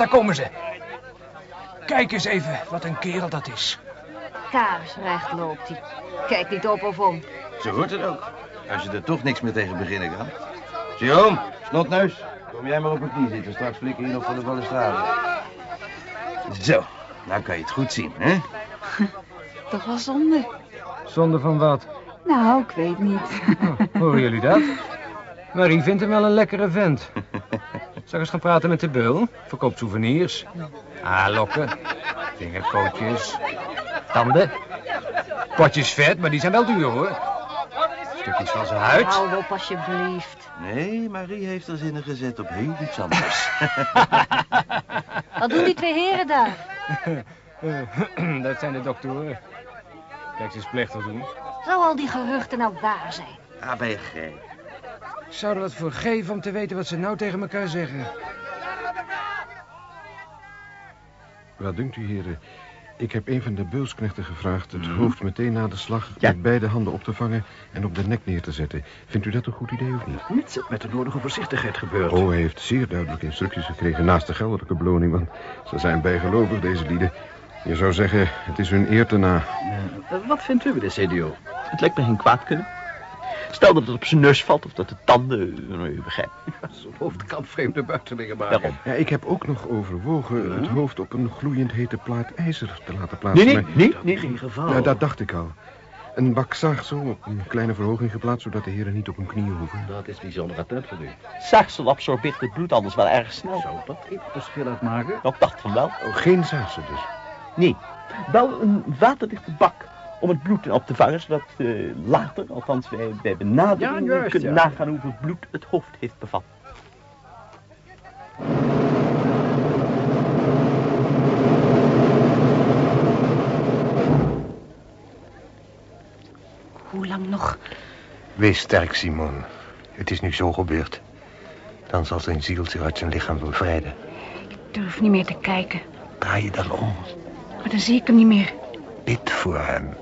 Daar komen ze. Kijk eens even wat een kerel dat is. Kaarsrecht loopt hij. Kijk niet op of om. Zo hoort het ook. Als je er toch niks meer tegen beginnen kan. Jeroen, snotneus. Kom jij maar op mijn knie zitten. Straks flikker je nog van de balustrade. Zo, nou kan je het goed zien, hè? (laughs) Toch wel zonde. Zonde van wat? Nou, ik weet niet. Horen jullie dat? (laughs) Marie vindt hem wel een lekkere vent. (laughs) Zal ik eens gaan praten met de beul? Verkoopt souvenirs. Ah, lokken. Vingerpootjes. Tanden. Potjes vet, maar die zijn wel duur, hoor. Stukjes van zijn huid. Hou op alsjeblieft. Nee, Marie heeft er zinnen gezet op heel iets anders. (laughs) Wat doen die twee heren daar? (clears throat) Dat zijn de doktoren. Kijk, ze eens plechtig doen. Zou al die geruchten nou waar zijn? Ah, ben je gek. Ik zou er wat voor geven om te weten wat ze nou tegen elkaar zeggen. Wat dunkt u, heren? Ik heb een van de beulsknechten gevraagd het Mhm. hoofd meteen na de slag met beide handen op te vangen en op de nek neer te zetten. Vindt u dat een goed idee of niet? Mits het met de nodige voorzichtigheid gebeurt. Oh, hij heeft zeer duidelijke instructies gekregen naast de geldelijke beloning, want ze zijn bijgelovig, deze lieden. Je zou zeggen, het is hun eer te na. Eh, wat vindt u, meneer CDO? Het lijkt me geen kwaad kunnen. Stel dat het op zijn neus valt of dat de tanden... Nou, u begrijpt. Zo'n hoofd kan vreemde buitelingen maken. Daarom. Ja, ik heb ook nog overwogen het hoofd op een gloeiend hete plaat ijzer te laten plaatsen. Nee, nee, maar- nee, nee, geen geval. Ja, dat dacht ik al. Een bak zaagsel op een kleine verhoging geplaatst, zodat de heren niet op hun knieën hoeven. Dat is bijzonder attent van u. Zaagsel absorbeert het bloed anders wel erg snel. Zou dat iets verschil uitmaken? Nou, ik dacht van wel. Oh, geen zaagsel dus. Nee, wel een waterdichte bak om het bloed op te vangen, zodat eh, later, althans bij, bij benadering, Ja, juist, kunnen ja. nagaan hoeveel bloed het hoofd heeft bevat. Hoe lang nog? Wees sterk, Simon. Het is nu zo gebeurd. Dan zal zijn ziel zich uit zijn lichaam bevrijden. Ik durf niet meer te kijken. Draai je dan om. Maar dan zie ik hem niet meer. Bid voor hem.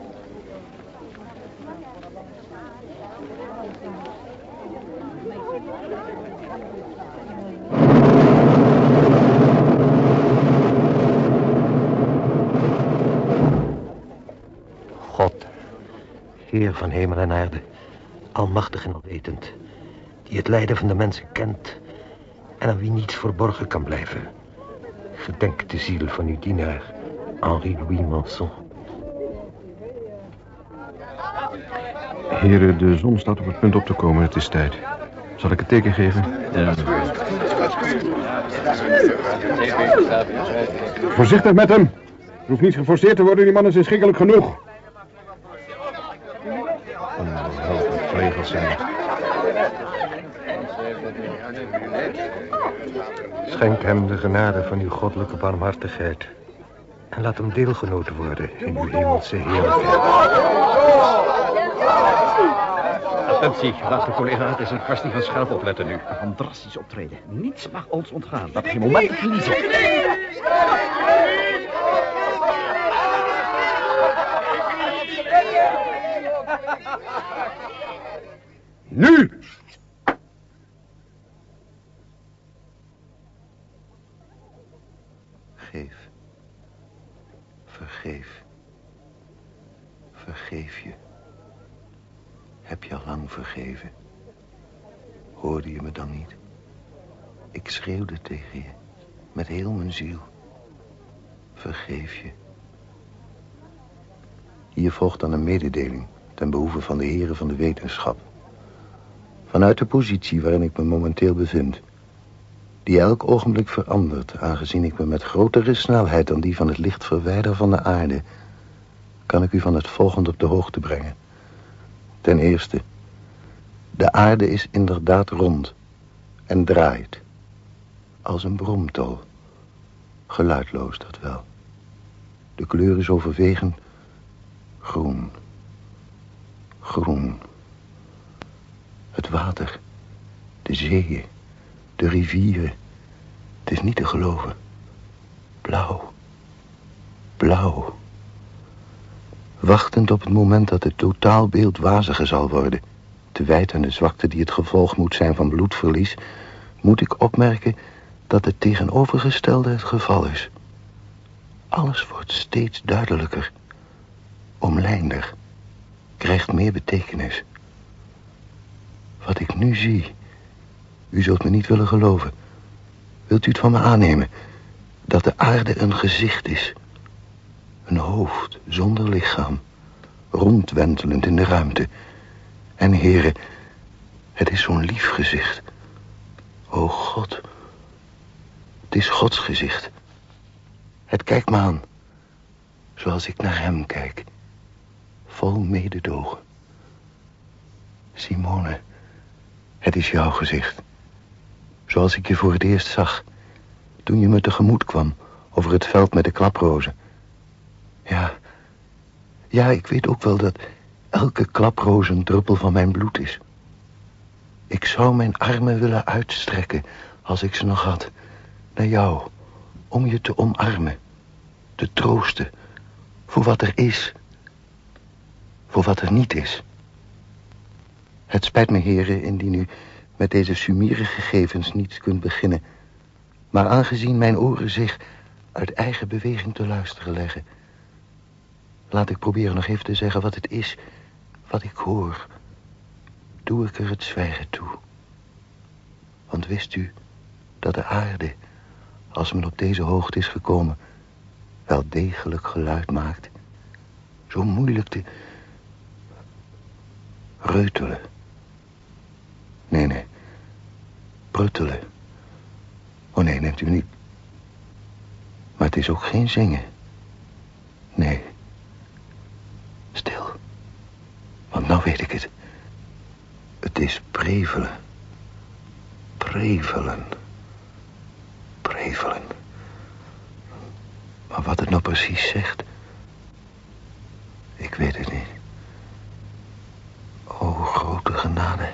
Heer van hemel en aarde, almachtig en alwetend, die het lijden van de mensen kent en aan wie niets verborgen kan blijven. Gedenk de ziel van uw dienaar, Henri-Louis Manson. Heren, de zon staat op het punt op te komen. Het is tijd. Zal ik het teken geven? Voorzichtig met hem. Er hoeft niet geforceerd te worden. Die man is inschikkelijk genoeg. Zijn. Schenk hem de genade van uw goddelijke barmhartigheid. En laat hem deelgenoten worden in uw hemelse heerlijkheid. Attentie, geachte collega, het is een kwestie van scherp opletten nu. Van drastisch optreden. Niets mag ons ontgaan. Dat geen moment verliezen. Nu! Geef. Vergeef. Vergeef je. Heb je al lang vergeven? Hoorde je me dan niet? Ik schreeuwde tegen je. Met heel mijn ziel. Vergeef je. Hier volgt dan een mededeling ten behoeve van de heren van de wetenschap. Vanuit de positie waarin ik me momenteel bevind, die elk ogenblik verandert, aangezien ik me met grotere snelheid dan die van het licht verwijder van de aarde, kan ik u van het volgende op de hoogte brengen. Ten eerste, de aarde is inderdaad rond en draait, als een bromtol. Geluidloos dat wel. De kleur is overwegend groen. Groen. Het water, de zeeën, de rivieren. Het is niet te geloven. Blauw. Blauw. Wachtend op het moment dat het totaalbeeld waziger zal worden, te wijt aan de zwakte die het gevolg moet zijn van bloedverlies, moet ik opmerken dat het tegenovergestelde het geval is. Alles wordt steeds duidelijker, omlijnder, krijgt meer betekenis. Wat ik nu zie, u zult me niet willen geloven. Wilt u het van me aannemen dat de aarde een gezicht is? Een hoofd zonder lichaam, rondwentelend in de ruimte. En heren, het is zo'n lief gezicht. O God, het is Gods gezicht. Het kijkt me aan, zoals ik naar hem kijk, vol mededogen. Simone, het is jouw gezicht. Zoals ik je voor het eerst zag, toen je me tegemoet kwam over het veld met de klaprozen. Ja, ja, ik weet ook wel dat elke klaproos een druppel van mijn bloed is. Ik zou mijn armen willen uitstrekken, als ik ze nog had, naar jou, om je te omarmen. te troosten voor wat er is, voor wat er niet is. Het spijt me, heren, indien u met deze sumiere gegevens niets kunt beginnen. Maar aangezien mijn oren zich uit eigen beweging te luisteren leggen... laat ik proberen nog even te zeggen wat het is, wat ik hoor. Doe ik er het zwijgen toe. Want wist u dat de aarde, als men op deze hoogte is gekomen... wel degelijk geluid maakt? Zo moeilijk te... reutelen... Nee, nee. Pruttelen. Oh nee, neemt u niet. Maar het is ook geen zingen. Nee. Stil. Want nou weet ik het. Het is prevelen. Prevelen. Prevelen. Maar wat het nou precies zegt... Ik weet het niet. O, grote genade.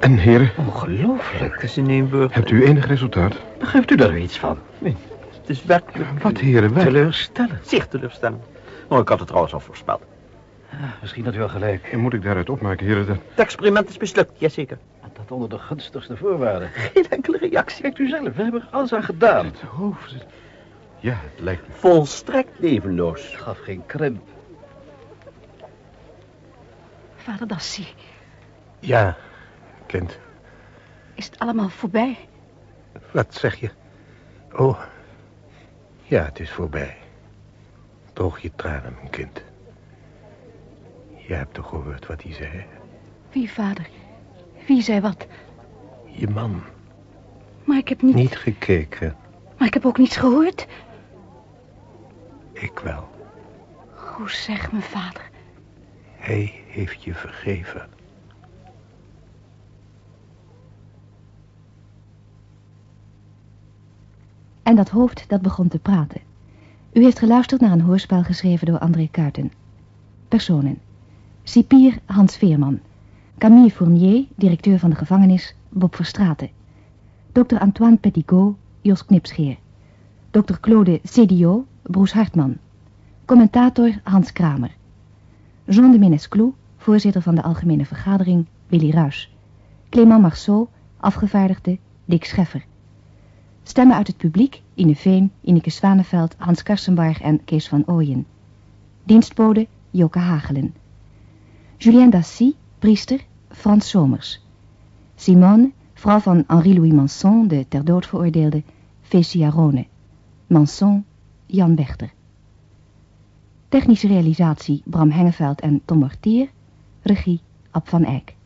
En heren? Ongelooflijk, Sineenburg. Hebt u enig resultaat? Begrijpt u daar iets van? Nee, het is werkelijk... Wat, heren, wij... Teleurstellend. Zeer teleurstellend. Oh, ik had het trouwens al voorspeld. misschien had u wel gelijk. En moet ik daaruit opmaken, heren, dat... Het experiment is mislukt, jazeker. Dat onder de gunstigste voorwaarden. Geen enkele reactie. Kijkt u zelf, we hebben er alles aan gedaan. Het hoofd... Ja, het lijkt me... Volstrekt levenloos. Het gaf geen krimp. Vader Dassi, Ja, kind. is het allemaal voorbij? Wat zeg je? Oh, ja, het is voorbij. Droog je tranen, mijn kind. Je hebt toch gehoord wat hij zei? Wie, vader? Wie zei wat? Je man. Maar ik heb niet... Niet gekeken. Maar ik heb ook niets gehoord. Ik wel. Hoe zeg me, vader? Hij heeft je vergeven. En dat hoofd dat begon te praten. U heeft geluisterd naar een hoorspel geschreven door André Kuiten. Personen. Cipier Hans Veerman. Camille Fournier, directeur van de gevangenis, Bob Verstraeten. Dr. Antoine Petigot, Jos Knipscheer. Dr. Claude Cédio, Broes Hartman. Commentator Hans Kramer. Jean de Menesclou, voorzitter van de Algemene Vergadering, Willy Ruys. Clément Marceau, afgevaardigde, Dick Scheffer. Stemmen uit het publiek, Ine Veen, Ineke Zwaneveld, Hans Karsenbarg en Kees van Ooyen. Dienstbode, Joke Hagelen. Julien Dassy, priester, Frans Somers. Simone, vrouw van Henri-Louis Manson, de ter dood veroordeelde, Fecia Rone. Manson, Jan Wechter. Technische realisatie Bram Hengeveld en Tom Mortier. Regie Ab van Eyck.